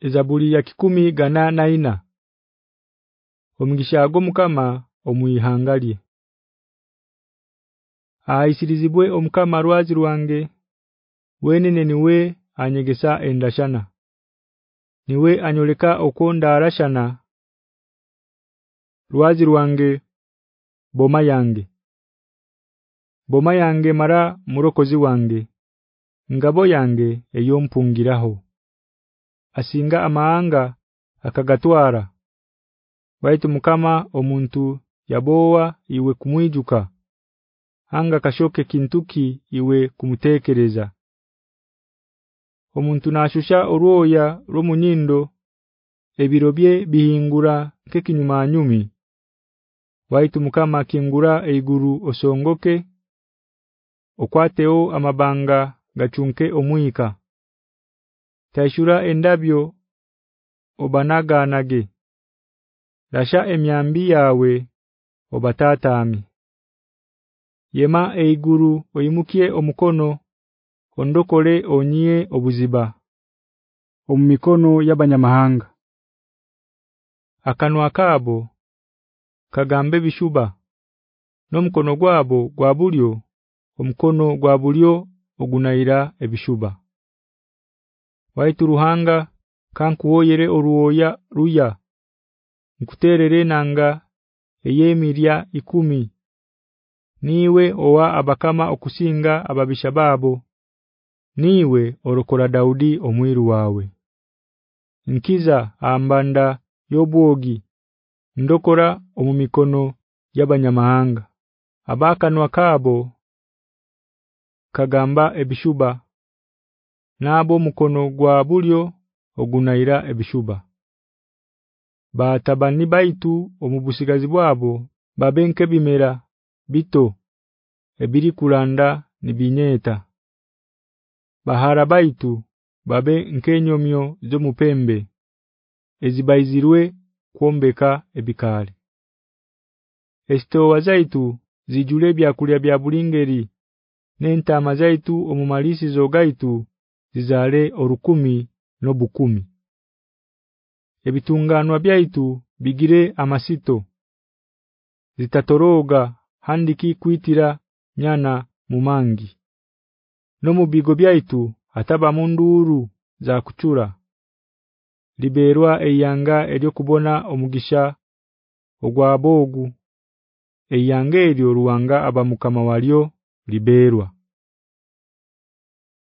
Ezabuli ya kikumi gana naina Omugisha ago mukama omuyihangalie Aisirizibwe omukama rwazi rwange wenene niwe anyegesa endashana. Niwe anyoleka okonda arashana Rwazi rwange boma yange. Boma yange mara murokozi wange ngabo yange eyompungiraho asinga amaanga akagatwara. Baitu mukama omuntu yabowa iwe kumwijuka anga kashoke kintuki iwe kumutekereza. Omuntu nashusha orwoya romunyindo ebirobye bihingura kekinyumanyumi Baitu mukama kingura eiguru osongoke okwateo amabanga gachunke omwika Taishura endabyo obanaga nage Rasha emyambi yawe obatatami Yema eiguru oyimukie omukono ondokole onyie obuziba omumikono yabanyamahanga. Akanwa kabo kagambe bishuba nomukono gwabo gwabulyo omukono gwabulyo ogunaira ebishuba Waitu ruhanga kankuoyere oruoya ruya. Nkuterere nanga eyemirya ikumi. Niwe owa abakama okusinga ababisha babo. Niwe orokora Daudi omwiru wawe. Nkiza ambanda yobwogi. Ndokora omumikono yabanyamahanga. Abakanwa kabo kagamba ebishuba nabo mukono gwa bulyo ogunaira ebishuba. Batabani baitu omubusigazi bwabo babenke bimera bito ebiri kulanda nibinyeta Bahara baitu babe nkenyomyo zo mupembe ezibaizirwe kwombeka ebikali Esto wazaitu zijule bya kulya bya bulingeri nenta amazaitu omumalisi zogaitu zizale orukumi nobukumi. Ebitunganwa byaitu bigire amasito. Zitatoroga handiki kuitira nyana mumangi no mubigo byaitu ataba munduru za kuchura liberwa eyanga elyo kubona omugisha ogwa bogu eyanga elyo ruwanga abamukama walyo liberwa